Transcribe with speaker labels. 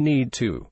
Speaker 1: need to.